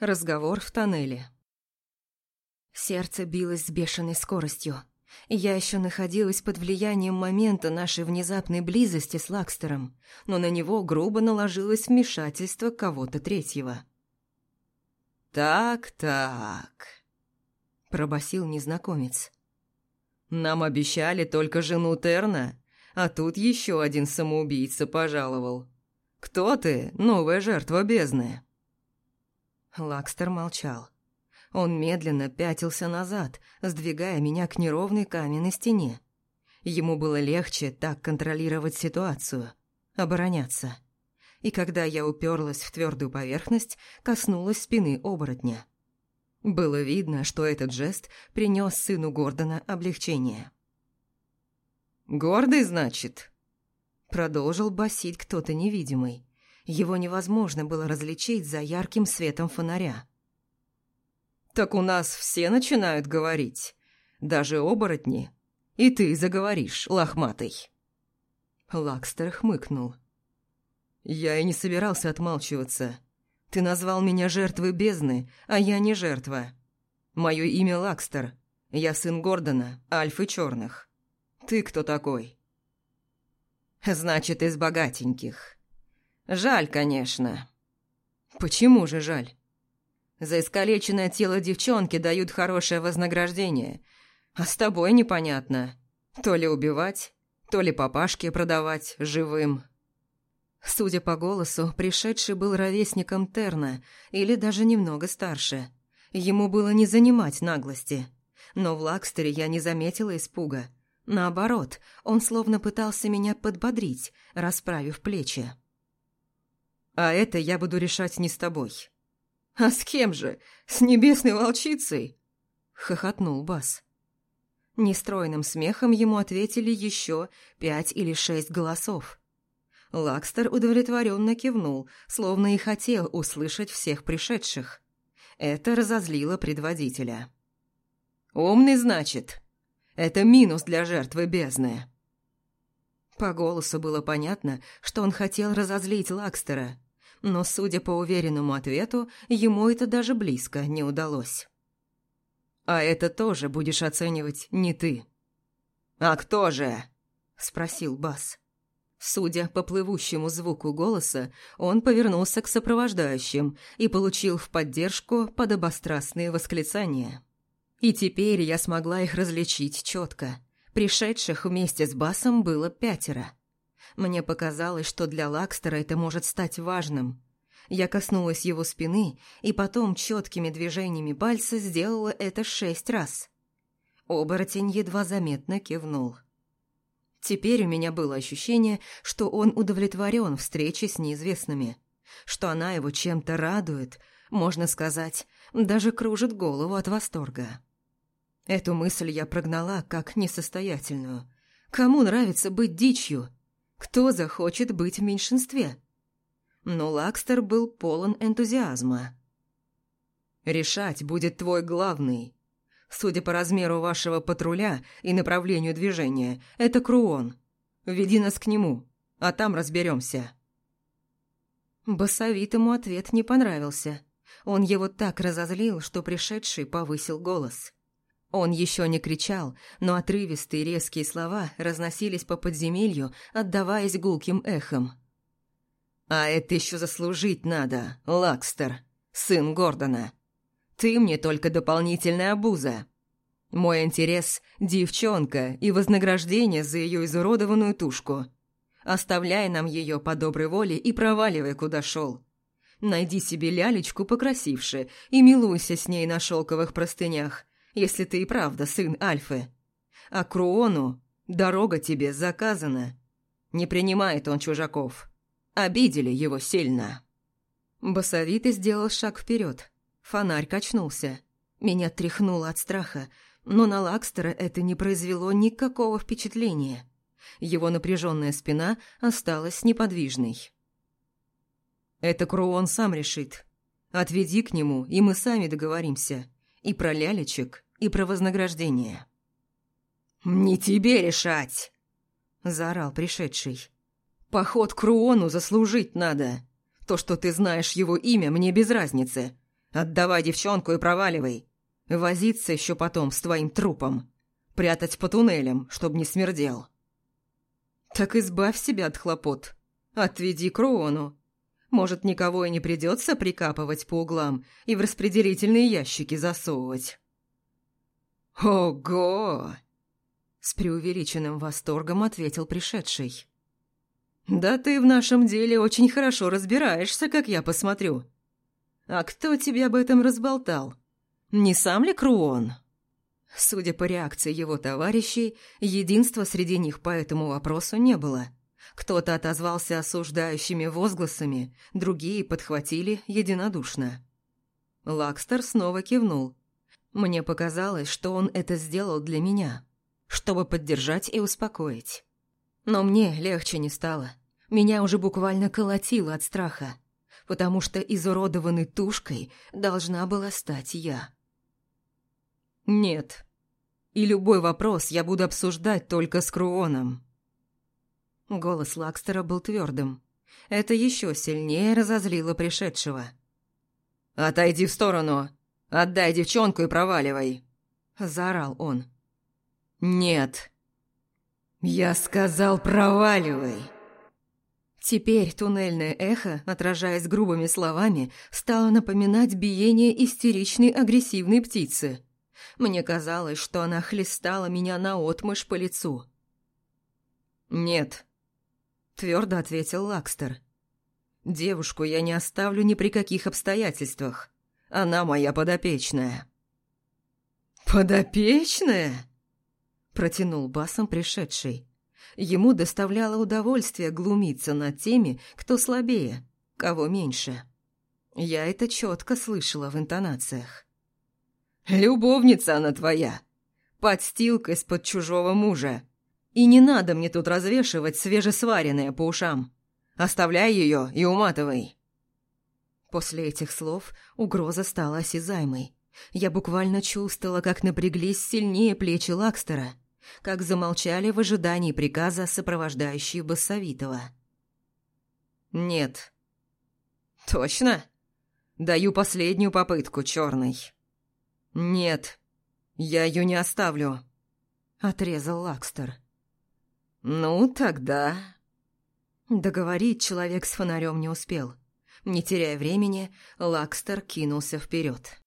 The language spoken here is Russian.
Разговор в тоннеле. Сердце билось с бешеной скоростью. Я еще находилась под влиянием момента нашей внезапной близости с Лакстером, но на него грубо наложилось вмешательство кого-то третьего. «Так-так», — пробасил незнакомец. «Нам обещали только жену Терна, а тут еще один самоубийца пожаловал. Кто ты, новая жертва бездны?» Лакстер молчал. Он медленно пятился назад, сдвигая меня к неровной каменной стене. Ему было легче так контролировать ситуацию, обороняться. И когда я уперлась в твердую поверхность, коснулась спины оборотня. Было видно, что этот жест принес сыну Гордона облегчение. «Гордый, значит?» Продолжил басить кто-то невидимый. Его невозможно было различить за ярким светом фонаря. «Так у нас все начинают говорить, даже оборотни. И ты заговоришь, лохматый». Лакстер хмыкнул. «Я и не собирался отмалчиваться. Ты назвал меня жертвой бездны, а я не жертва. Мое имя Лакстер. Я сын Гордона, Альфы Черных. Ты кто такой?» «Значит, из богатеньких». Жаль, конечно. Почему же жаль? За искалеченное тело девчонки дают хорошее вознаграждение, а с тобой непонятно. То ли убивать, то ли папашке продавать живым. Судя по голосу, пришедший был ровесником Терна или даже немного старше. Ему было не занимать наглости. Но в Лакстере я не заметила испуга. Наоборот, он словно пытался меня подбодрить, расправив плечи. А это я буду решать не с тобой. А с кем же? С небесной волчицей? Хохотнул Бас. Нестройным смехом ему ответили еще пять или шесть голосов. Лакстер удовлетворенно кивнул, словно и хотел услышать всех пришедших. Это разозлило предводителя. «Умный, значит? Это минус для жертвы бездны». По голосу было понятно, что он хотел разозлить Лакстера, но, судя по уверенному ответу, ему это даже близко не удалось. «А это тоже будешь оценивать не ты». «А кто же?» – спросил Бас. Судя по плывущему звуку голоса, он повернулся к сопровождающим и получил в поддержку подобострастные восклицания. И теперь я смогла их различить четко. Пришедших вместе с Басом было пятеро – мне показалось, что для Лакстера это может стать важным. Я коснулась его спины и потом четкими движениями пальца сделала это шесть раз. Оборотень едва заметно кивнул. Теперь у меня было ощущение, что он удовлетворен встречей с неизвестными, что она его чем-то радует, можно сказать, даже кружит голову от восторга. Эту мысль я прогнала как несостоятельную. Кому нравится быть дичью? Кто захочет быть в меньшинстве? Но Лакстер был полон энтузиазма. «Решать будет твой главный. Судя по размеру вашего патруля и направлению движения, это Круон. Веди нас к нему, а там разберемся». Басовитому ответ не понравился. Он его так разозлил, что пришедший повысил голос. Он еще не кричал, но отрывистые резкие слова разносились по подземелью, отдаваясь гулким эхом. «А это еще заслужить надо, Лакстер, сын Гордона. Ты мне только дополнительная обуза. Мой интерес – девчонка и вознаграждение за ее изуродованную тушку. Оставляй нам ее по доброй воле и проваливай, куда шел. Найди себе лялечку покрасивше и милуйся с ней на шелковых простынях, если ты и правда сын Альфы. А Круону дорога тебе заказана. Не принимает он чужаков. Обидели его сильно». Басовитый сделал шаг вперед. Фонарь качнулся. Меня тряхнуло от страха, но на Лакстера это не произвело никакого впечатления. Его напряженная спина осталась неподвижной. «Это Круон сам решит. Отведи к нему, и мы сами договоримся. И про лялечек, и про вознаграждение. «Не тебе решать!» – заорал пришедший. «Поход к Руону заслужить надо. То, что ты знаешь его имя, мне без разницы. Отдавай девчонку и проваливай. Возиться еще потом с твоим трупом. Прятать по туннелям, чтобы не смердел. Так избавь себя от хлопот. Отведи к Руону. Может, никого и не придется прикапывать по углам и в распределительные ящики засовывать. «Ого!» С преувеличенным восторгом ответил пришедший. «Да ты в нашем деле очень хорошо разбираешься, как я посмотрю. А кто тебе об этом разболтал? Не сам ли Круон?» Судя по реакции его товарищей, единства среди них по этому вопросу не было. Кто-то отозвался осуждающими возгласами, другие подхватили единодушно. Лакстер снова кивнул. Мне показалось, что он это сделал для меня, чтобы поддержать и успокоить. Но мне легче не стало. Меня уже буквально колотило от страха, потому что изуродованной тушкой должна была стать я. «Нет. И любой вопрос я буду обсуждать только с Круоном». Голос Лакстера был твердым. Это еще сильнее разозлило пришедшего. «Отойди в сторону! Отдай девчонку и проваливай!» Заорал он. «Нет!» «Я сказал, проваливай!» Теперь туннельное эхо, отражаясь грубыми словами, стало напоминать биение истеричной агрессивной птицы. Мне казалось, что она хлестала меня наотмашь по лицу. «Нет», — твердо ответил Лакстер. «Девушку я не оставлю ни при каких обстоятельствах. Она моя подопечная». «Подопечная?» — протянул басом пришедший. Ему доставляло удовольствие глумиться над теми, кто слабее, кого меньше. Я это четко слышала в интонациях. «Любовница она твоя. Подстилка из-под чужого мужа. И не надо мне тут развешивать свежесваренное по ушам. Оставляй ее и уматывай». После этих слов угроза стала осязаемой. Я буквально чувствовала, как напряглись сильнее плечи Лакстера, как замолчали в ожидании приказа сопровождающие Бассовитова. «Нет». «Точно? Даю последнюю попытку, черный». «Нет, я ее не оставлю», — отрезал Лакстер. «Ну, тогда...» Договорить человек с фонарем не успел. Не теряя времени, Лакстер кинулся вперед.